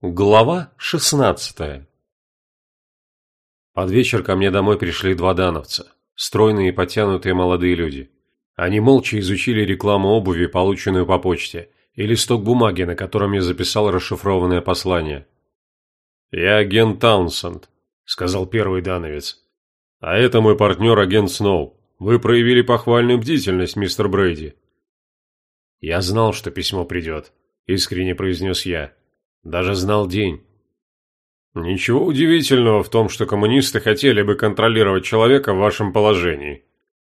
Глава шестнадцатая Под вечер ко мне домой пришли два дановца, стройные и подтянутые молодые люди. Они молча изучили рекламу обуви, полученную по почте, и листок бумаги, на котором я записал расшифрованное послание. «Я агент Таунсенд», — сказал первый дановец. «А это мой партнер, агент Сноу. Вы проявили похвальную бдительность, мистер Брейди». «Я знал, что письмо придет», — искренне произнес я. Даже знал день. Ничего удивительного в том, что коммунисты хотели бы контролировать человека в вашем положении,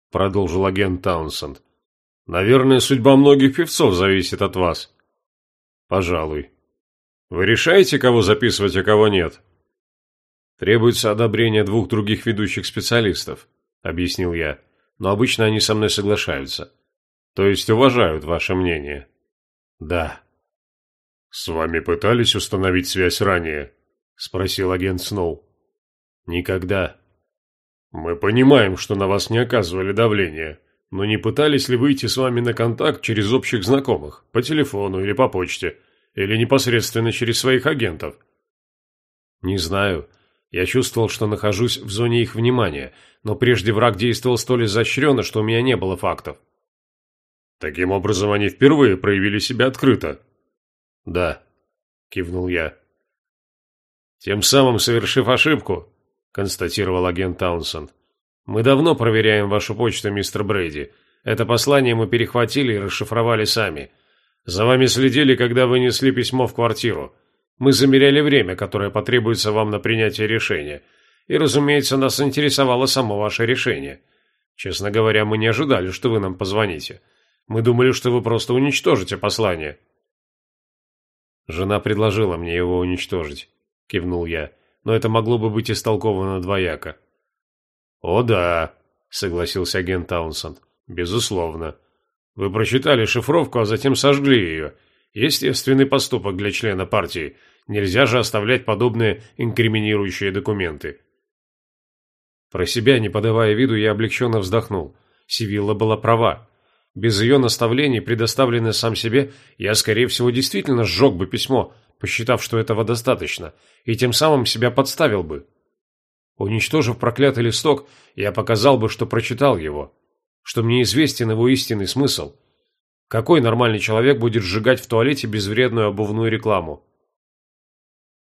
продолжил агент Таунсенд. Наверное, судьба многих певцов зависит от вас. Пожалуй. Вы решаете, кого записывать, а кого нет? Требуется одобрение двух других ведущих специалистов, объяснил я. Но обычно они со мной соглашаются. То есть уважают ваше мнение. Да. «С вами пытались установить связь ранее?» – спросил агент Сноу. «Никогда». «Мы понимаем, что на вас не оказывали давления, но не пытались ли выйти с вами на контакт через общих знакомых, по телефону или по почте, или непосредственно через своих агентов?» «Не знаю. Я чувствовал, что нахожусь в зоне их внимания, но прежде враг действовал столь изощренно, что у меня не было фактов». «Таким образом, они впервые проявили себя открыто», «Да», – кивнул я. «Тем самым совершив ошибку», – констатировал агент Таунсенд. «Мы давно проверяем вашу почту, мистер Брейди. Это послание мы перехватили и расшифровали сами. За вами следили, когда вы несли письмо в квартиру. Мы замеряли время, которое потребуется вам на принятие решения. И, разумеется, нас интересовало само ваше решение. Честно говоря, мы не ожидали, что вы нам позвоните. Мы думали, что вы просто уничтожите послание». Жена предложила мне его уничтожить, кивнул я, но это могло бы быть истолковано двояко. О да, согласился агент Таунсенд. Безусловно. Вы прочитали шифровку, а затем сожгли ее. Естественный поступок для члена партии. Нельзя же оставлять подобные инкриминирующие документы. Про себя, не подавая виду, я облегченно вздохнул. Сивилла была права. Без ее наставлений, предоставленной сам себе, я, скорее всего, действительно сжег бы письмо, посчитав, что этого достаточно, и тем самым себя подставил бы. Уничтожив проклятый листок, я показал бы, что прочитал его, что мне известен его истинный смысл. Какой нормальный человек будет сжигать в туалете безвредную обувную рекламу?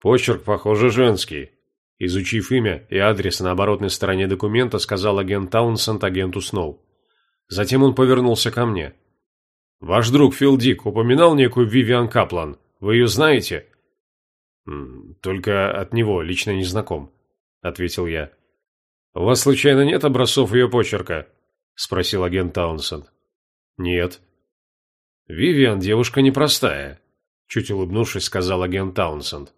Почерк, похоже, женский. Изучив имя и адрес на оборотной стороне документа, сказал агент Таунсенд агенту Сноу. Затем он повернулся ко мне. «Ваш друг Фил Дик упоминал некую Вивиан Каплан. Вы ее знаете?» «Только от него, лично не знаком», — ответил я. «У вас, случайно, нет образцов ее почерка?» — спросил агент Таунсенд. «Нет». «Вивиан девушка непростая», — чуть улыбнувшись, сказал агент Таунсенд.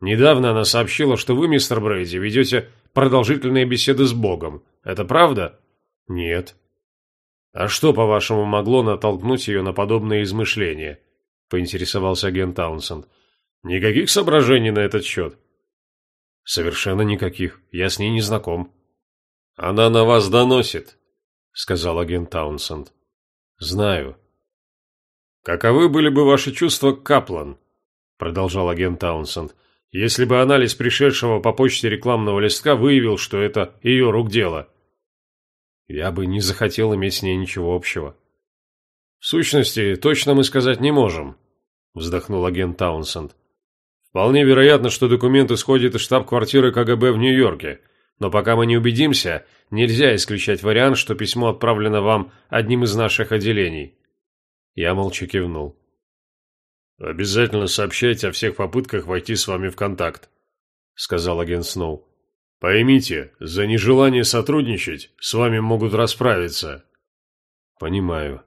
«Недавно она сообщила, что вы, мистер Брейди, ведете продолжительные беседы с Богом. Это правда?» «Нет», «А что, по-вашему, могло натолкнуть ее на подобные измышления?» – поинтересовался агент Таунсенд. «Никаких соображений на этот счет?» «Совершенно никаких. Я с ней не знаком». «Она на вас доносит», – сказал агент Таунсенд. «Знаю». «Каковы были бы ваши чувства Каплан?» – продолжал агент Таунсенд. «Если бы анализ пришедшего по почте рекламного листка выявил, что это ее рук дело». Я бы не захотел иметь с ней ничего общего. В сущности, точно мы сказать не можем, вздохнул агент Таунсенд. Вполне вероятно, что документ исходит из штаб-квартиры КГБ в Нью-Йорке, но пока мы не убедимся, нельзя исключать вариант, что письмо отправлено вам одним из наших отделений. Я молча кивнул. «Обязательно сообщайте о всех попытках войти с вами в контакт», — сказал агент Сноу. Поймите, за нежелание сотрудничать с вами могут расправиться. Понимаю.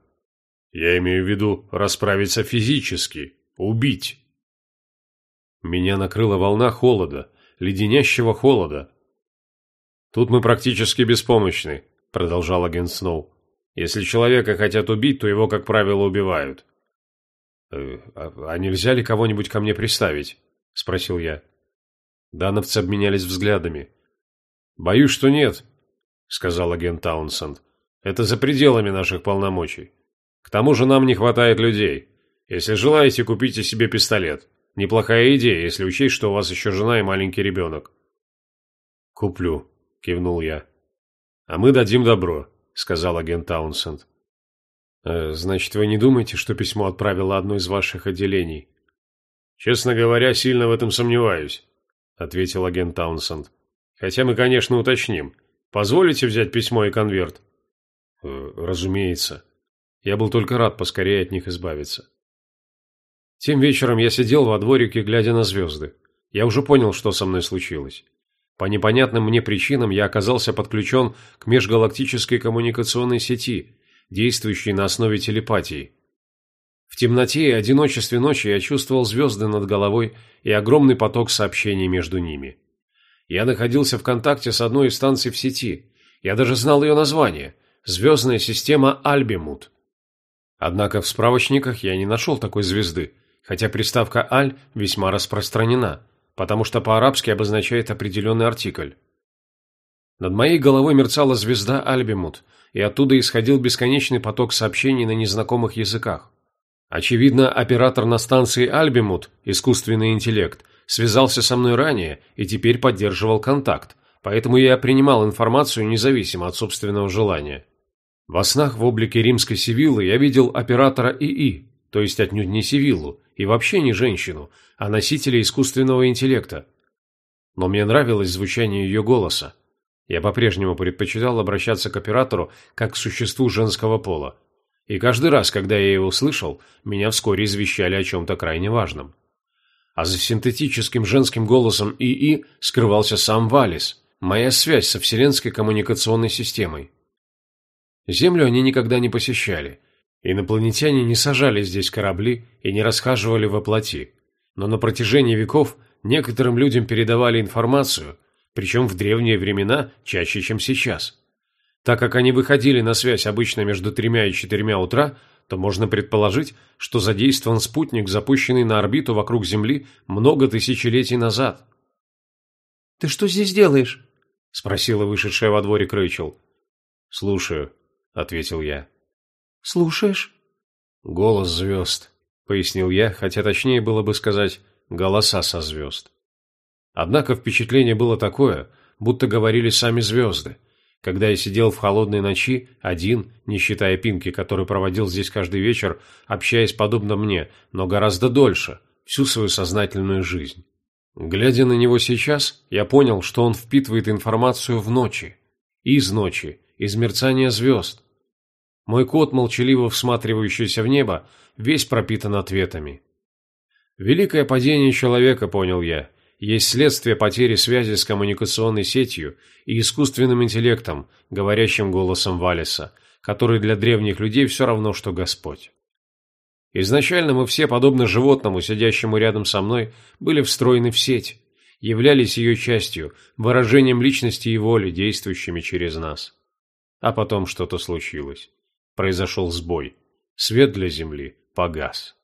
Я имею в виду расправиться физически, убить. Меня накрыла волна холода, леденящего холода. Тут мы практически беспомощны, продолжал агент Сноу. Если человека хотят убить, то его, как правило, убивают. «Э, а, а нельзя ли кого-нибудь ко мне приставить? спросил я. Дановцы обменялись взглядами. «Боюсь, что нет», — сказал агент Таунсенд. «Это за пределами наших полномочий. К тому же нам не хватает людей. Если желаете, купите себе пистолет. Неплохая идея, если учесть, что у вас еще жена и маленький ребенок». «Куплю», — кивнул я. «А мы дадим добро», — сказал агент Таунсенд. «Э, «Значит, вы не думаете, что письмо отправило одно из ваших отделений?» «Честно говоря, сильно в этом сомневаюсь», — ответил агент Таунсенд. «Хотя мы, конечно, уточним. Позволите взять письмо и конверт?» э, «Разумеется. Я был только рад поскорее от них избавиться». Тем вечером я сидел во дворике, глядя на звезды. Я уже понял, что со мной случилось. По непонятным мне причинам я оказался подключен к межгалактической коммуникационной сети, действующей на основе телепатии. В темноте и одиночестве ночи я чувствовал звезды над головой и огромный поток сообщений между ними. Я находился в контакте с одной из станций в сети. Я даже знал ее название – звездная система Альбимут. Однако в справочниках я не нашел такой звезды, хотя приставка «аль» весьма распространена потому что по-арабски обозначает определенный артикль. Над моей головой мерцала звезда Альбимут, и оттуда исходил бесконечный поток сообщений на незнакомых языках. Очевидно, оператор на станции Альбимут, искусственный интеллект, связался со мной ранее и теперь поддерживал контакт, поэтому я принимал информацию независимо от собственного желания. Во снах в облике римской Сивиллы я видел оператора ИИ, то есть отнюдь не Сивиллу, и вообще не женщину, а носителя искусственного интеллекта. Но мне нравилось звучание ее голоса. Я по-прежнему предпочитал обращаться к оператору как к существу женского пола. И каждый раз, когда я его слышал, меня вскоре извещали о чем-то крайне важном. А за синтетическим женским голосом ИИ скрывался сам Валис, моя связь со вселенской коммуникационной системой. Землю они никогда не посещали – Инопланетяне не сажали здесь корабли и не расхаживали во плоти, но на протяжении веков некоторым людям передавали информацию, причем в древние времена чаще, чем сейчас. Так как они выходили на связь обычно между тремя и четырьмя утра, то можно предположить, что задействован спутник, запущенный на орбиту вокруг Земли много тысячелетий назад. «Ты что здесь делаешь?» – спросила вышедшая во дворик Рэйчел. «Слушаю», – ответил я. «Слушаешь?» «Голос звезд», — пояснил я, хотя точнее было бы сказать «голоса со звезд». Однако впечатление было такое, будто говорили сами звезды, когда я сидел в холодной ночи, один, не считая Пинки, который проводил здесь каждый вечер, общаясь подобно мне, но гораздо дольше, всю свою сознательную жизнь. Глядя на него сейчас, я понял, что он впитывает информацию в ночи, из ночи, из мерцания звезд, мой кот, молчаливо всматривающийся в небо, весь пропитан ответами. Великое падение человека, понял я, есть следствие потери связи с коммуникационной сетью и искусственным интеллектом, говорящим голосом Валиса, который для древних людей все равно, что Господь. Изначально мы все, подобно животному, сидящему рядом со мной, были встроены в сеть, являлись ее частью, выражением личности и воли, действующими через нас. А потом что-то случилось. Произошел сбой. Свет для Земли погас.